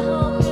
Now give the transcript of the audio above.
Oh.